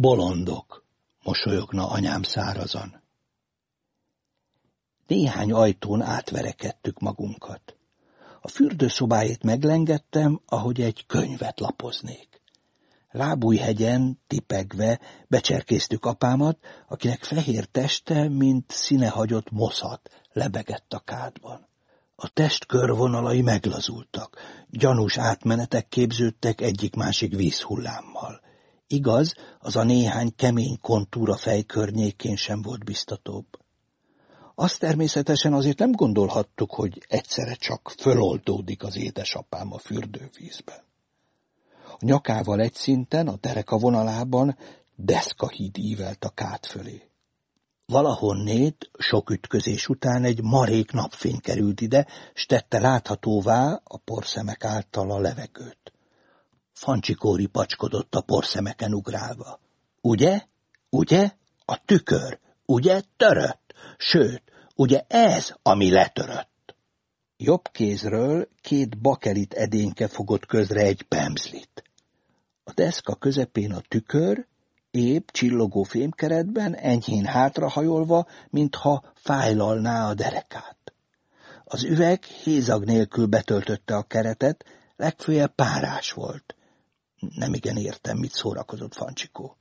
Bolondok, mosolyogna anyám szárazan. Néhány ajtón átverekedtük magunkat. A fürdőszobájét meglengettem, ahogy egy könyvet lapoznék. Lábújhegyen, tipegve becserkéztük apámat, akinek fehér teste, mint színehagyott moszat, lebegett a kádban. A test körvonalai meglazultak, gyanús átmenetek képződtek egyik-másik vízhullámmal. Igaz, az a néhány kemény kontúra fej környékén sem volt biztatóbb. Azt természetesen azért nem gondolhattuk, hogy egyszerre csak föloldódik az édesapám a fürdővízben. A nyakával egy szinten, a tereka vonalában deszkahíd ívelt a kát fölé. Valahonnét, sok ütközés után egy marék napfény került ide, s tette láthatóvá a porszemek által a levegőt. Fancsikóri pacskodott a porszemeken ugrálva. Ugye? Ugye? A tükör. Ugye törött? Sőt, ugye ez, ami letörött? Jobb kézről két bakelit edénke fogott közre egy pemzlit. A deszka közepén a tükör, épp csillogó fémkeretben, enyhén hátrahajolva, mintha fájlalná a derekát. Az üveg hézag nélkül betöltötte a keretet, legfőjebb párás volt. Nem igen értem, mit szórakozott Fancsikó.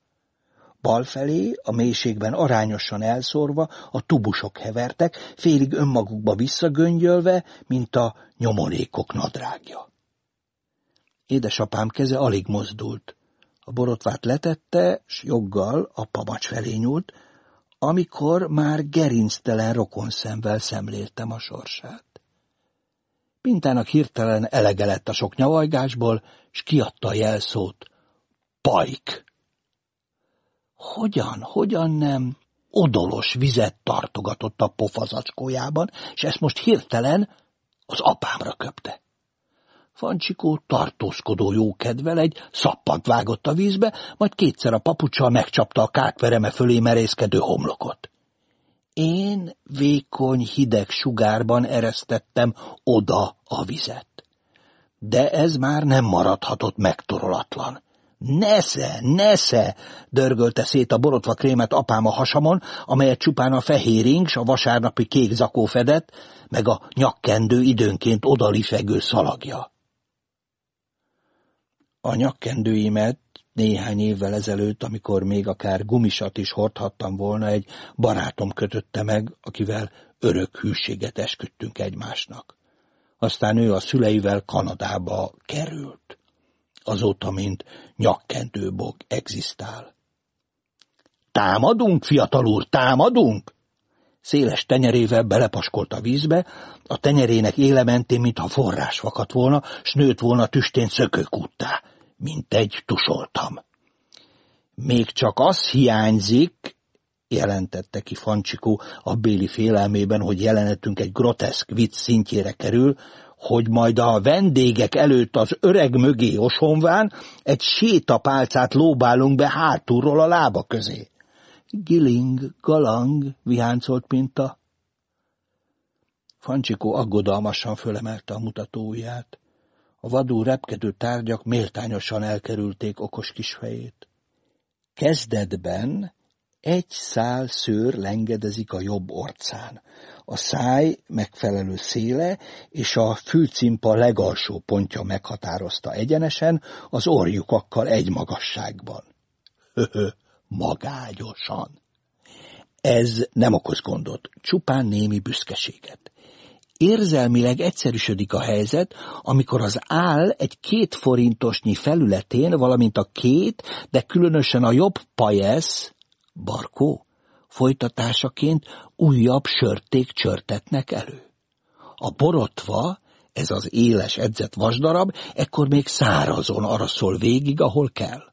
Bal felé, a mélységben arányosan elszórva, a tubusok hevertek, félig önmagukba visszagöngyölve, mint a nyomorékok nadrágja. Édesapám keze alig mozdult. A borotvát letette, s joggal a pamacs felé nyúlt, amikor már gerinctelen rokonszemvel szemléltem a sorsát. Pintának hirtelen elege lett a sok nyavajgásból, s kiadta a jelszót. Pajk! Hogyan, hogyan nem? Odolos vizet tartogatott a pofazacskójában, és ezt most hirtelen az apámra köpte. Fancsikó tartózkodó jókedvel egy szappant vágott a vízbe, majd kétszer a papucsal megcsapta a kákvereme fölé merészkedő homlokot. Én vékony, hideg sugárban eresztettem oda a vizet. De ez már nem maradhatott megtorolatlan. Nesze, nesze! dörgölte szét a borotva krémet apám a hasamon, amelyet csupán a fehér ings, a vasárnapi kék zakó fedett, meg a nyakkendő időnként odalifegő szalagja. A nyakkendőimet néhány évvel ezelőtt, amikor még akár gumisat is hordhattam volna, egy barátom kötötte meg, akivel örök hűséget esküdtünk egymásnak. Aztán ő a szüleivel Kanadába került. Azóta, mint nyakkendőbog egzisztál. Támadunk, fiatal úr, támadunk! Széles tenyerével belepaskolt a vízbe, a tenyerének élementén, mintha forrás vakadt volna, s nőtt volna tüstén szökőkúttá mint egy tusoltam. Még csak az hiányzik, jelentette ki Fancsikó a béli félelmében, hogy jelenetünk egy groteszk vicc szintjére kerül, hogy majd a vendégek előtt az öreg mögé osonván egy sétapálcát lóbálunk be hátulról a lába közé. Giling, galang, viháncolt Pinta. Fancsikó aggodalmasan fölemelte a mutatóujját. A vadul repkedő tárgyak méltányosan elkerülték okos kisfejét. Kezdetben egy szál szőr lengedezik a jobb orcán, a száj megfelelő széle és a fülcimpa legalsó pontja meghatározta egyenesen az orjukakkal egy magasságban. Höhö, magányosan. Ez nem okoz gondot, csupán némi büszkeséget. Érzelmileg egyszerűsödik a helyzet, amikor az áll egy két forintosnyi felületén, valamint a két, de különösen a jobb pajesz, barkó, folytatásaként újabb sörték csörtetnek elő. A borotva, ez az éles edzett vasdarab, ekkor még szárazon araszol végig, ahol kell.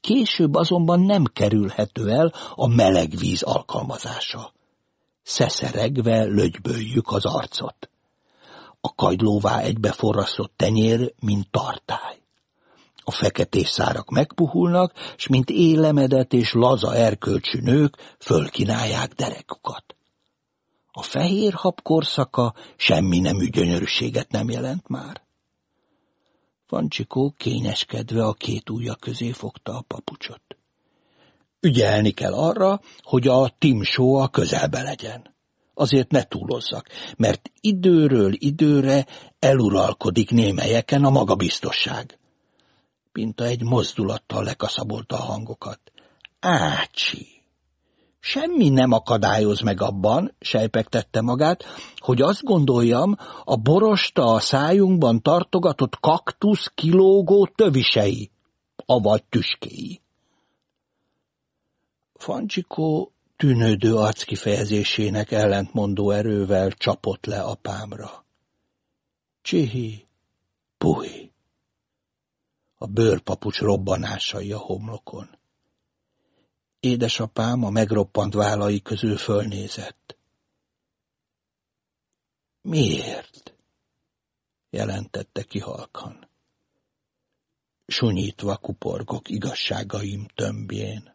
Később azonban nem kerülhető el a meleg víz alkalmazása szeszeregve lögyböljük az arcot. A kajdlóvá egybeforrasztott tenyér, mint tartály. A feketés szárak megpuhulnak, s mint élemedet és laza erkölcsű nők fölkinálják derekukat. A fehér hab korszaka semmi nemű gyönyörűséget nem jelent már. Fancsikó kényeskedve a két ujja közé fogta a papucsot. Ügyelni kell arra, hogy a timsó a közelbe legyen. Azért ne túlozzak, mert időről időre eluralkodik némelyeken a magabiztosság. Pinta egy mozdulattal lekaszabolta a hangokat. Ácsi! Semmi nem akadályoz meg abban, sejpegtette magát, hogy azt gondoljam, a borosta a szájunkban tartogatott kaktusz kilógó tövisei, avagy tüskéi. Fancsikó tűnődő arckifejezésének ellentmondó erővel csapott le apámra. Csihi, puhi. A bőrpapucs robbanásai a homlokon. Édesapám a megroppant vállai közül fölnézett. Miért? jelentette ki halkan. Sunyítva kuporgok igazságaim tömbjén.